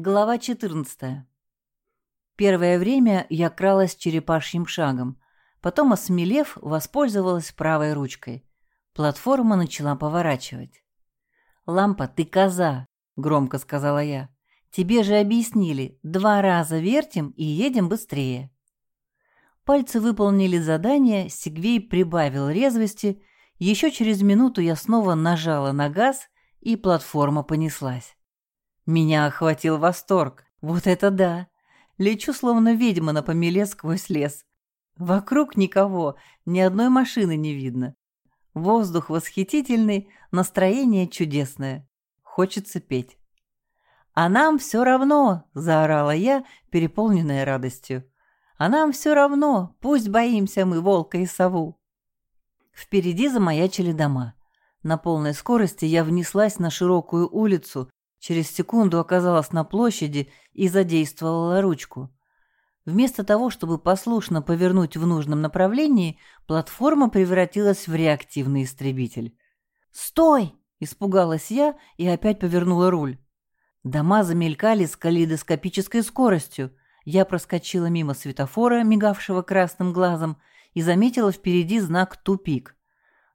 Глава 14. Первое время я кралась черепашьим шагом, потом, осмелев, воспользовалась правой ручкой. Платформа начала поворачивать. «Лампа, ты коза!» — громко сказала я. «Тебе же объяснили, два раза вертим и едем быстрее». Пальцы выполнили задание, Сигвей прибавил резвости, еще через минуту я снова нажала на газ, и платформа понеслась. Меня охватил восторг. Вот это да! Лечу словно ведьма на помеле сквозь лес. Вокруг никого, ни одной машины не видно. Воздух восхитительный, настроение чудесное. Хочется петь. «А нам все равно!» – заорала я, переполненная радостью. «А нам все равно! Пусть боимся мы волка и сову!» Впереди замаячили дома. На полной скорости я внеслась на широкую улицу, Через секунду оказалась на площади и задействовала ручку. Вместо того, чтобы послушно повернуть в нужном направлении, платформа превратилась в реактивный истребитель. «Стой!» – испугалась я и опять повернула руль. Дома замелькали с калейдоскопической скоростью. Я проскочила мимо светофора, мигавшего красным глазом, и заметила впереди знак «Тупик».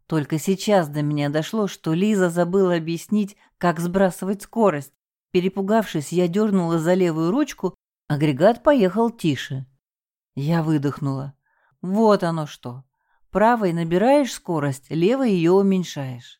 Только сейчас до меня дошло, что Лиза забыла объяснить, как сбрасывать скорость. Перепугавшись, я дернула за левую ручку, агрегат поехал тише. Я выдохнула. Вот оно что. Правой набираешь скорость, левой ее уменьшаешь.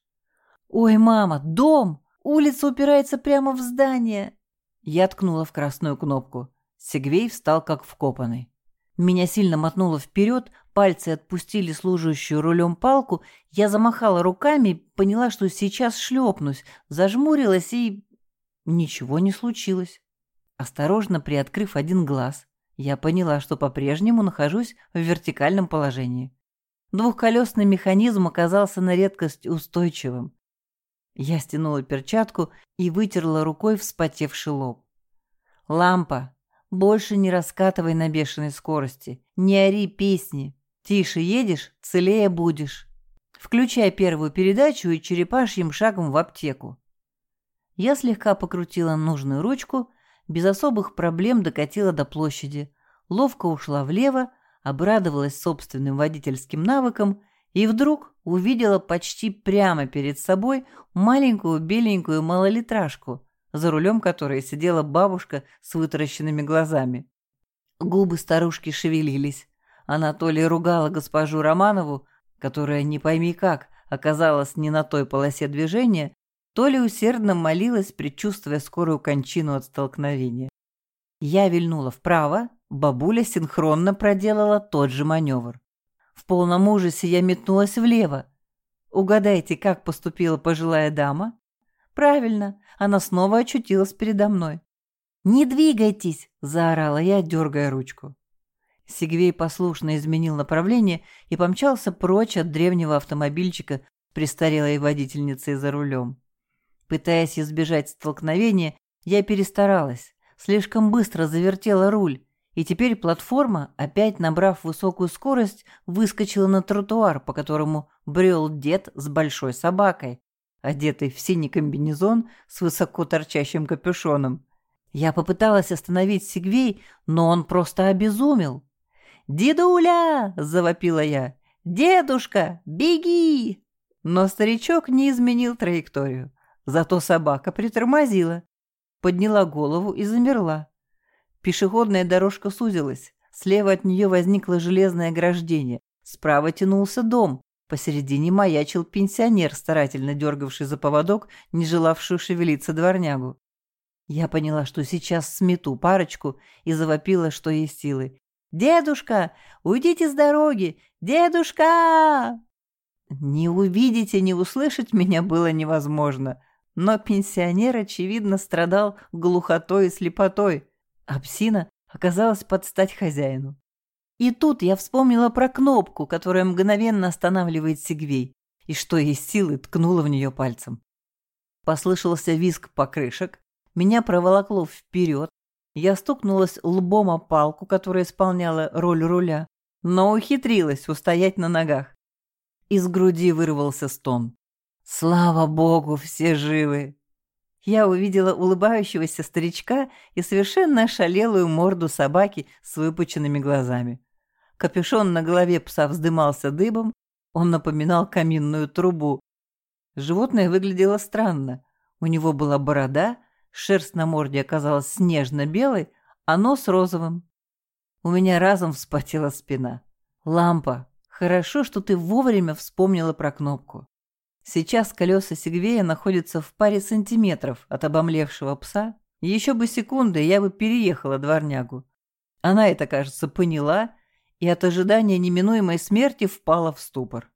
«Ой, мама, дом! Улица упирается прямо в здание!» Я ткнула в красную кнопку. Сегвей встал как вкопанный. Меня сильно мотнуло вперед, пальцы отпустили служащую рулем палку, я замахала руками, поняла, что сейчас шлепнусь, зажмурилась и... Ничего не случилось. Осторожно приоткрыв один глаз, я поняла, что по-прежнему нахожусь в вертикальном положении. Двухколесный механизм оказался на редкость устойчивым. Я стянула перчатку и вытерла рукой вспотевший лоб. «Лампа!» Больше не раскатывай на бешеной скорости. Не ори песни. Тише едешь, целее будешь. Включай первую передачу и черепашьим шагом в аптеку. Я слегка покрутила нужную ручку, без особых проблем докатила до площади, ловко ушла влево, обрадовалась собственным водительским навыкам и вдруг увидела почти прямо перед собой маленькую беленькую малолитражку, за рулем которой сидела бабушка с вытаращенными глазами. Губы старушки шевелились. Она то ли ругала госпожу Романову, которая, не пойми как, оказалась не на той полосе движения, то ли усердно молилась, предчувствуя скорую кончину от столкновения. Я вильнула вправо, бабуля синхронно проделала тот же маневр. В полном ужасе я метнулась влево. Угадайте, как поступила пожилая дама? Правильно, она снова очутилась передо мной. «Не двигайтесь!» – заорала я, дергая ручку. Сигвей послушно изменил направление и помчался прочь от древнего автомобильчика престарелой водительницей за рулем. Пытаясь избежать столкновения, я перестаралась, слишком быстро завертела руль, и теперь платформа, опять набрав высокую скорость, выскочила на тротуар, по которому брел дед с большой собакой, одетый в синий комбинезон с высоко торчащим капюшоном. Я попыталась остановить Сигвей, но он просто обезумел. «Дедуля!» — завопила я. «Дедушка, беги!» Но старичок не изменил траекторию. Зато собака притормозила, подняла голову и замерла. Пешеходная дорожка сузилась. Слева от нее возникло железное ограждение. Справа тянулся дом, Посередине маячил пенсионер, старательно дергавший за поводок, не желавшую шевелиться дворнягу. Я поняла, что сейчас смету парочку и завопила, что есть силы. «Дедушка, уйдите с дороги! Дедушка!» Не увидеть и не услышать меня было невозможно, но пенсионер, очевидно, страдал глухотой и слепотой, а псина оказалась под стать хозяину. И тут я вспомнила про кнопку, которая мгновенно останавливает Сигвей, и что есть силы ткнула в нее пальцем. Послышался визг покрышек, меня проволокло вперед, я стукнулась лбом о палку, которая исполняла роль руля, но ухитрилась устоять на ногах. Из груди вырвался стон. «Слава богу, все живы!» Я увидела улыбающегося старичка и совершенно ошалелую морду собаки с выпученными глазами. Капюшон на голове пса вздымался дыбом, он напоминал каминную трубу. Животное выглядело странно. У него была борода, шерсть на морде оказалась снежно-белой, а нос розовым. У меня разом вспотела спина. «Лампа, хорошо, что ты вовремя вспомнила про кнопку. Сейчас колеса Сигвея находятся в паре сантиметров от обомлевшего пса. Еще бы секунды, я бы переехала дворнягу. Она это, кажется, поняла и от ожидания неминуемой смерти впала в ступор.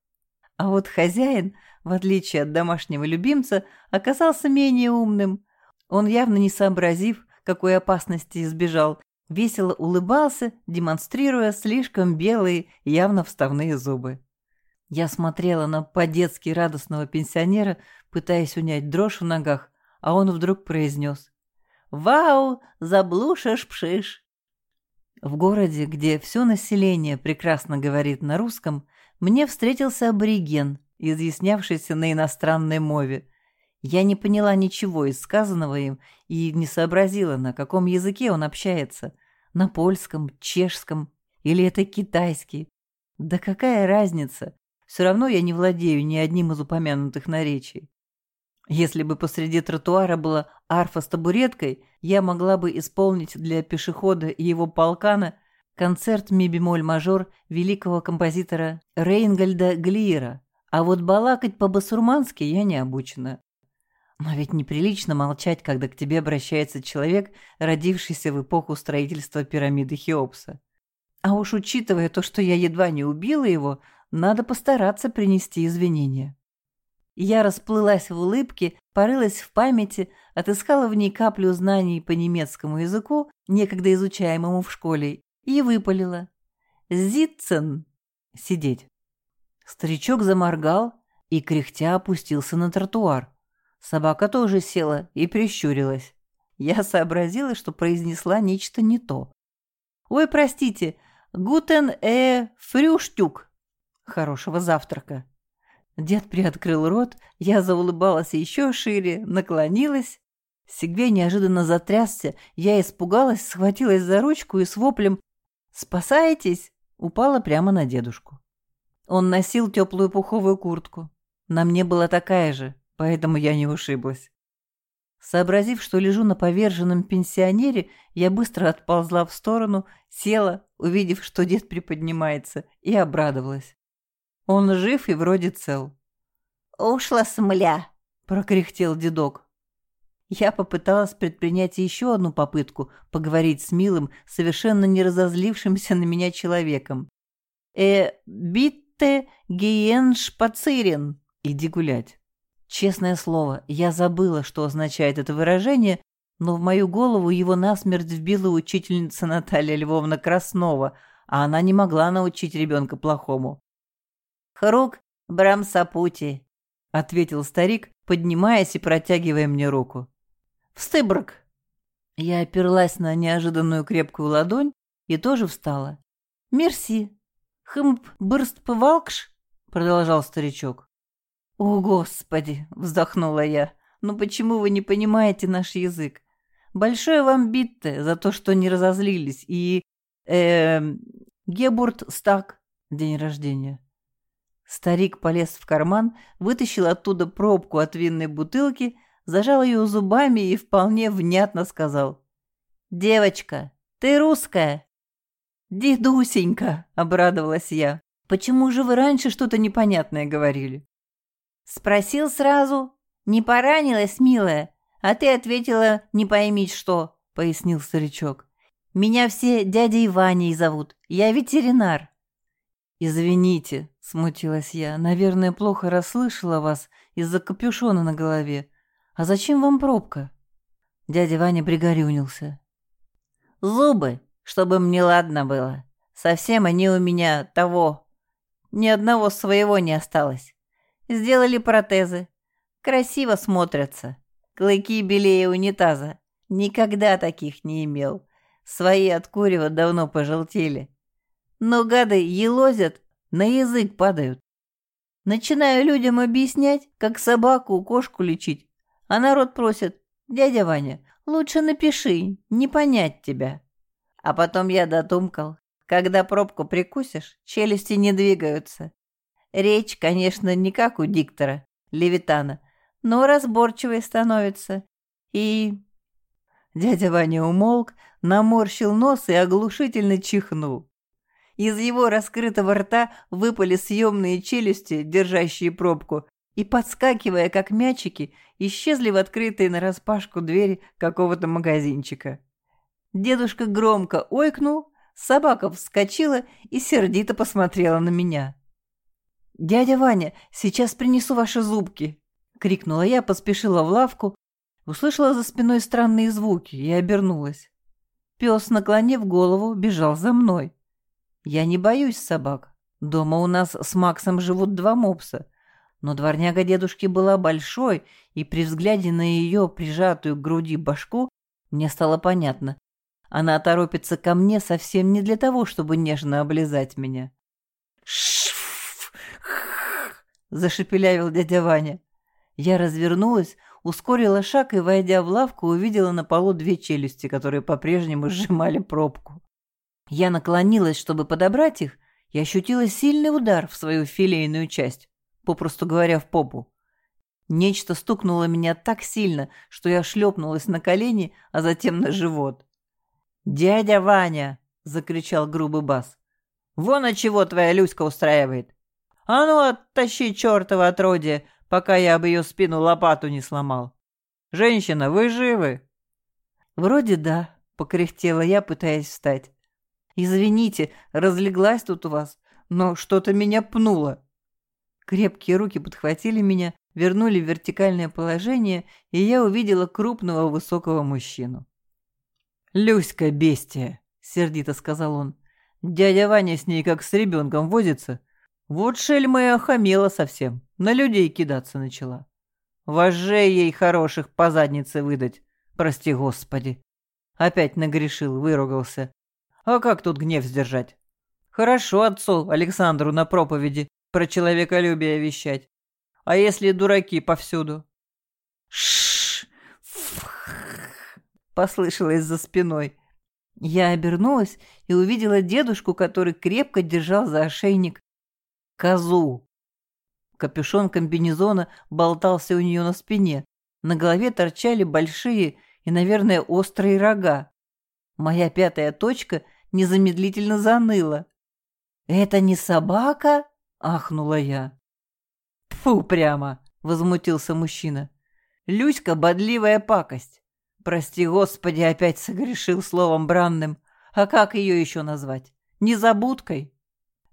А вот хозяин, в отличие от домашнего любимца, оказался менее умным. Он, явно не сообразив, какой опасности избежал, весело улыбался, демонстрируя слишком белые, явно вставные зубы. Я смотрела на по-детски радостного пенсионера, пытаясь унять дрожь в ногах, а он вдруг произнес «Вау, заблушишь-пшишь!» В городе, где все население прекрасно говорит на русском, мне встретился абориген, изъяснявшийся на иностранной мове. Я не поняла ничего из сказанного им и не сообразила, на каком языке он общается. На польском, чешском или это китайский. Да какая разница? Все равно я не владею ни одним из упомянутых наречий. Если бы посреди тротуара была арфа с табуреткой, я могла бы исполнить для пешехода и его полкана концерт ми-бемоль-мажор великого композитора Рейнгольда Глиера, а вот балакать по-басурмански я не обучена. Но ведь неприлично молчать, когда к тебе обращается человек, родившийся в эпоху строительства пирамиды Хеопса. А уж учитывая то, что я едва не убила его, надо постараться принести извинения. Я расплылась в улыбке, порылась в памяти, отыскала в ней каплю знаний по немецкому языку, некогда изучаемому в школе, и выпалила. «Зитцен!» — сидеть. Старичок заморгал и, кряхтя, опустился на тротуар. Собака тоже села и прищурилась. Я сообразила, что произнесла нечто не то. «Ой, простите, гутен э фрюштюк!» Хорошего завтрака. Дед приоткрыл рот, я заулыбалась еще шире, наклонилась. Сигвей неожиданно затрясся, я испугалась, схватилась за ручку и с воплем «Спасаетесь!» упала прямо на дедушку. Он носил теплую пуховую куртку. На мне была такая же, поэтому я не ушиблась. Сообразив, что лежу на поверженном пенсионере, я быстро отползла в сторону, села, увидев, что дед приподнимается, и обрадовалась. Он жив и вроде цел. «Ушла смля!» — прокряхтел дедок. Я попыталась предпринять еще одну попытку поговорить с милым, совершенно не разозлившимся на меня человеком. «Э, битте гиен шпацирин!» «Иди гулять!» Честное слово, я забыла, что означает это выражение, но в мою голову его насмерть вбила учительница Наталья Львовна Краснова, а она не могла научить ребенка плохому. «Хрук Брамсапути», — ответил старик, поднимаясь и протягивая мне руку. «Встыбрк!» Я оперлась на неожиданную крепкую ладонь и тоже встала. «Мерси! Хымп бырст пывалкш?» — продолжал старичок. «О, Господи!» — вздохнула я. «Ну почему вы не понимаете наш язык? Большое вам битте за то, что не разозлились, и... э Гебурт Стак, день рождения». Старик полез в карман, вытащил оттуда пробку от винной бутылки, зажал ее зубами и вполне внятно сказал. «Девочка, ты русская?» «Дедусенька!» — обрадовалась я. «Почему же вы раньше что-то непонятное говорили?» «Спросил сразу. Не поранилась, милая, а ты ответила «не пойми что», — пояснил старичок. «Меня все дядей Ваней зовут. Я ветеринар». «Извините», — смутилась я, — «наверное, плохо расслышала вас из-за капюшона на голове. А зачем вам пробка?» Дядя Ваня пригорюнился. «Зубы, чтобы мне ладно было. Совсем они у меня того. Ни одного своего не осталось. Сделали протезы. Красиво смотрятся. Клыки белее унитаза. Никогда таких не имел. Свои от курева давно пожелтели. Но гады елозят, на язык падают. Начинаю людям объяснять, как собаку, кошку лечить, а народ просит Дядя Ваня, лучше напиши, не понять тебя. А потом я додумкал, когда пробку прикусишь, челюсти не двигаются. Речь, конечно, не как у диктора, Левитана, но разборчивой становится. И... Дядя Ваня умолк, наморщил нос и оглушительно чихнул. Из его раскрытого рта выпали съемные челюсти, держащие пробку, и, подскакивая, как мячики, исчезли в открытые нараспашку двери какого-то магазинчика. Дедушка громко ойкнул, собака вскочила и сердито посмотрела на меня. «Дядя Ваня, сейчас принесу ваши зубки!» — крикнула я, поспешила в лавку, услышала за спиной странные звуки и обернулась. Пес, наклонив голову, бежал за мной. Я не боюсь собак. Дома у нас с Максом живут два мопса. Но дворняга дедушки была большой, и при взгляде на ее прижатую к груди башку мне стало понятно. Она торопится ко мне совсем не для того, чтобы нежно облизать меня. Зашепелявил дядя Ваня. Я развернулась, ускорила шаг и, войдя в лавку, увидела на полу две челюсти, которые по-прежнему сжимали пробку. Я наклонилась, чтобы подобрать их, и ощутила сильный удар в свою филейную часть, попросту говоря, в попу. Нечто стукнуло меня так сильно, что я шлепнулась на колени, а затем на живот. «Дядя Ваня!» — закричал грубый бас. «Вон от чего твоя Люська устраивает! А ну, оттащи чертова отродье, пока я об ее спину лопату не сломал! Женщина, вы живы?» «Вроде да», — покряхтела я, пытаясь встать. «Извините, разлеглась тут у вас, но что-то меня пнуло». Крепкие руки подхватили меня, вернули в вертикальное положение, и я увидела крупного высокого мужчину. «Люська, бестия!» — сердито сказал он. «Дядя Ваня с ней как с ребенком возится. Вот шельма и охамела совсем, на людей кидаться начала. Вожжей ей хороших по заднице выдать, прости господи. Опять нагрешил, выругался. А как тут гнев сдержать? Хорошо отцу Александру на проповеди про человеколюбие вещать. А если дураки повсюду? Шш! послышалось за спиной. Я обернулась и увидела дедушку, который крепко держал за ошейник козу. Капюшон комбинезона болтался у нее на спине. На голове торчали большие и, наверное, острые рога. Моя пятая точка незамедлительно заныла. «Это не собака?» — ахнула я. «Фу, прямо!» — возмутился мужчина. «Люська — бодливая пакость. Прости, Господи, опять согрешил словом бранным. А как ее еще назвать? Незабудкой?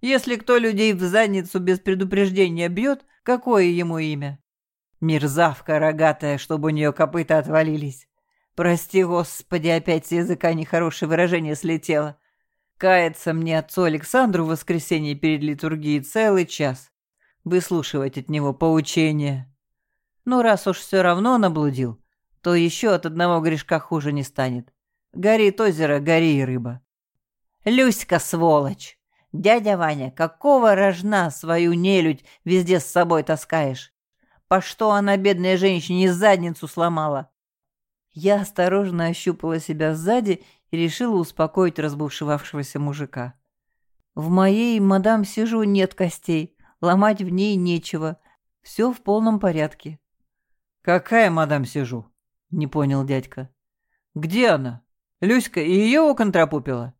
Если кто людей в задницу без предупреждения бьет, какое ему имя? Мерзавка рогатая, чтобы у нее копыта отвалились. Прости, Господи, опять с языка нехорошее выражение слетело. Кается мне отцу Александру в воскресенье перед литургией целый час. Выслушивать от него поучения. Ну, раз уж все равно наблудил, то еще от одного грешка хуже не станет. Горит озеро, гори и рыба. Люська, сволочь! Дядя Ваня, какого рожна свою нелюдь везде с собой таскаешь? По что она, бедная женщине, задницу сломала? Я осторожно ощупала себя сзади и решила успокоить разбушевавшегося мужика. В моей, мадам, сижу нет костей, ломать в ней нечего. Все в полном порядке. «Какая, мадам, сижу?» — не понял дядька. «Где она? Люська и ее оконтропупила?»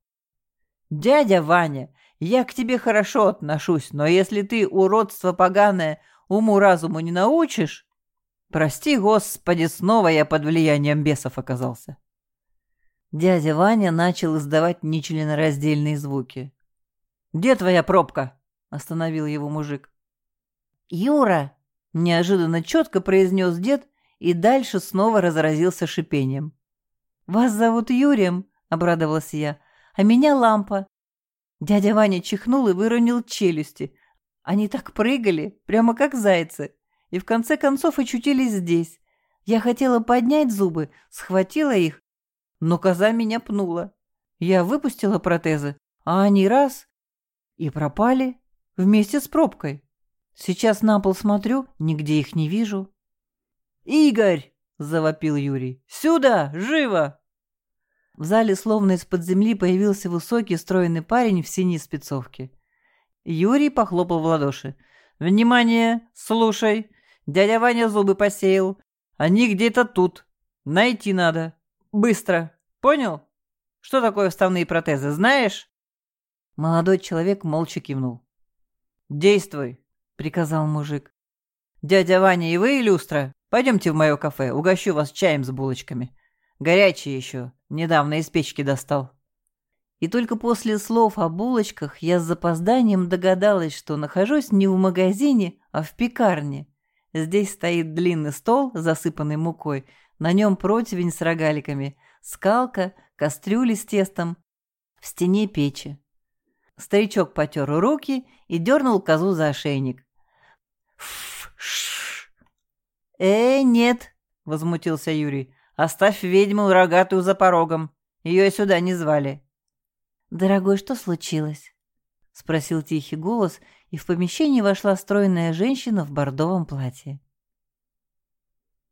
«Дядя Ваня, я к тебе хорошо отношусь, но если ты, уродство поганое, уму-разуму не научишь...» «Прости, Господи, снова я под влиянием бесов оказался». Дядя Ваня начал издавать нечленораздельные звуки. «Где твоя пробка?» — остановил его мужик. «Юра!» — неожиданно четко произнес дед и дальше снова разразился шипением. «Вас зовут Юрием?» — обрадовалась я. «А меня Лампа». Дядя Ваня чихнул и выронил челюсти. Они так прыгали, прямо как зайцы, и в конце концов очутились здесь. Я хотела поднять зубы, схватила их, но коза меня пнула. Я выпустила протезы, а они раз и пропали вместе с пробкой. Сейчас на пол смотрю, нигде их не вижу. «Игорь!» — завопил Юрий. «Сюда! Живо!» В зале словно из-под земли появился высокий стройный парень в синей спецовке. Юрий похлопал в ладоши. «Внимание! Слушай! Дядя Ваня зубы посеял. Они где-то тут. Найти надо. Быстро. Понял? Что такое вставные протезы, знаешь?» Молодой человек молча кивнул. «Действуй!» — приказал мужик. «Дядя Ваня и вы, люстра, пойдемте в мое кафе, угощу вас чаем с булочками. Горячие еще, недавно из печки достал». И только после слов о булочках я с запозданием догадалась, что нахожусь не в магазине, а в пекарне. Здесь стоит длинный стол, засыпанный мукой, на нем противень с рогаликами, скалка, кастрюли с тестом, в стене печи. Старичок потер руки и дернул козу за ошейник. «Э, нет», — возмутился Юрий. «Оставь ведьму рогатую за порогом. Ее сюда не звали». «Дорогой, что случилось?» — спросил тихий голос, и в помещение вошла стройная женщина в бордовом платье.